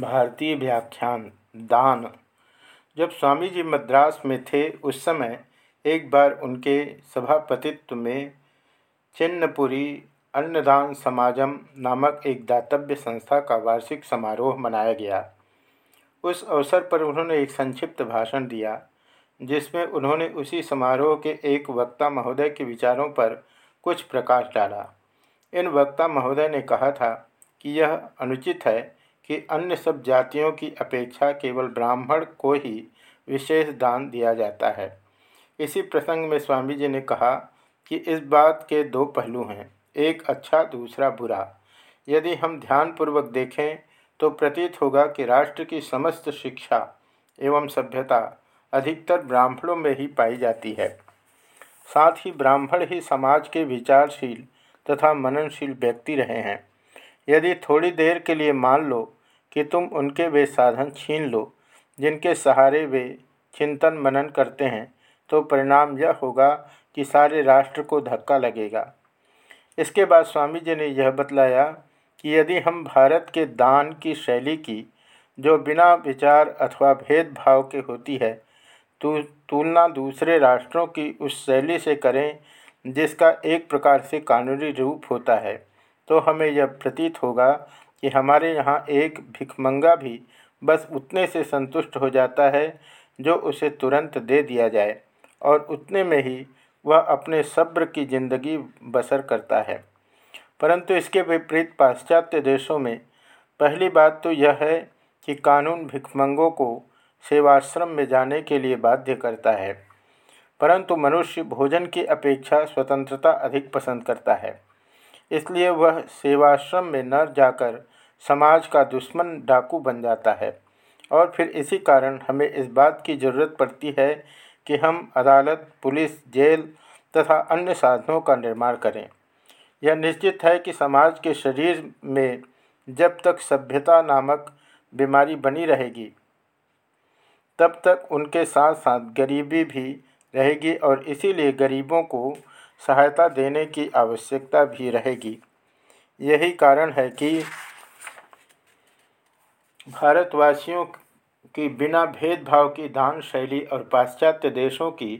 भारतीय व्याख्यान, दान। जब स्वामी जी मद्रास में थे, उस समय एक बार उनके सभापतित्व में चिन्नपुरी अन्नदान समाजम नामक एक दातव्य संस्था का वार्षिक समारोह मनाया गया। उस अवसर पर उन्होंने एक संक्षिप्त भाषण दिया, जिसमें उन्होंने उसी समारोह के एक वक्ता महोदय के विचारों पर कुछ प्रकाश डाला। इन वक्ता महोदय ने कहा था कि यह अनुचित है कि अन्य सब जातियों की अपेक्षा केवल ब्राह्मण को ही विशेष दान दिया जाता है। इसी प्रसंग में स्वामी जी ने कहा कि इस बात के दो पहलू हैं, एक अच्छा दूसरा बुरा। यदि हम ध्यानपूर्वक देखें तो प्रतीत होगा कि राष्ट्र की समस्त शिक्षा एवं सभ्यता अधिकतर ब्राह्मणों में ही पाई जाती है। साथ ही ब्राह्मण ही समाज के विचारशील तथा मननशील व्यक्ति रहे हैं। यदि थोड़ी देर के लिए मान लो कि तुम उनके वे साधन छीन लो, जिनके सहारे वे चिंतन मनन करते हैं तो परिणाम यह होगा कि सारे राष्ट्र को धक्का लगेगा। इसके बाद स्वामी जी ने यह बतलाया कि यदि हम भारत के दान की शैली की, जो बिना विचार अथवा भेदभाव के होती है तो तुलना दूसरे राष्ट्रों की उस शैली से करें, जिसका एक प्रकार से कानूनी रूप होता है तो हमें यह प्रतीत होगा कि हमारे यहाँ एक भिखमंगा भी बस उतने से संतुष्ट हो जाता है, जो उसे तुरंत दे दिया जाए, और उतने में ही वह अपने सब्र की ज़िंदगी बसर करता है। परंतु इसके विपरीत पाश्चात्य देशों में पहली बात तो यह है कि कानून भिखमंगों को सेवाश्रम में जाने के लिए बाध्य करता है, परंतु मनुष्य भोजन की अपेक्षा स्वतंत्रता अधिक पसंद करता है। इसलिए वह सेवाश्रम में न जाकर समाज का दुश्मन डाकू बन जाता है। और फिर इसी कारण हमें इस बात की ज़रूरत पड़ती है कि हम अदालत, पुलिस, जेल तथा अन्य साधनों का निर्माण करें। यह निश्चित है कि समाज के शरीर में जब तक सभ्यता नामक बीमारी बनी रहेगी, तब तक उनके साथ साथ गरीबी भी रहेगी और इसीलिए गरीबों को सहायता देने की आवश्यकता भी रहेगी। यही कारण है कि भारतवासियों की बिना भेदभाव की दान शैली और पाश्चात्य देशों की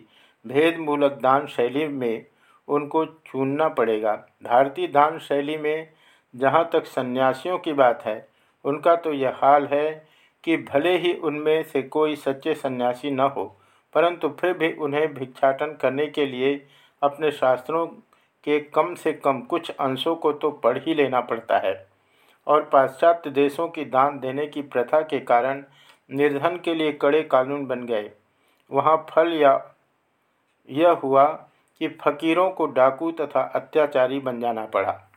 भेदमूलक दान शैली में उनको चुनना पड़ेगा। भारतीय दान शैली में जहाँ तक सन्यासियों की बात है, उनका तो यह हाल है कि भले ही उनमें से कोई सच्चे सन्यासी न हो, परंतु फिर भी उन्हें भिक्षाटन करने के लिए अपने शास्त्रों के कम से कम कुछ अंशों को तो पढ़ ही लेना पड़ता है। और पाश्चात्य देशों की दान देने की प्रथा के कारण निर्धन के लिए कड़े कानून बन गए। वहाँ फल या यह हुआ कि फकीरों को डाकू तथा अत्याचारी बन जाना पड़ा।